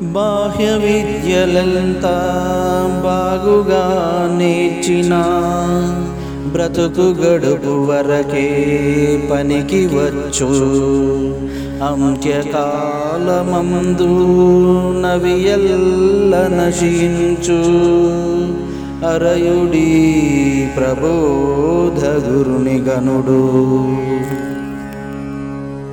బాహ్య విద్యలంతా బాగుగా నేర్చిన బ్రతుకు గడుపు వరకే పనికి వచ్చు అంత్యకాలమందు నవియల్ల నశించు అరయుడి ప్రబోధ గురుని గనుడు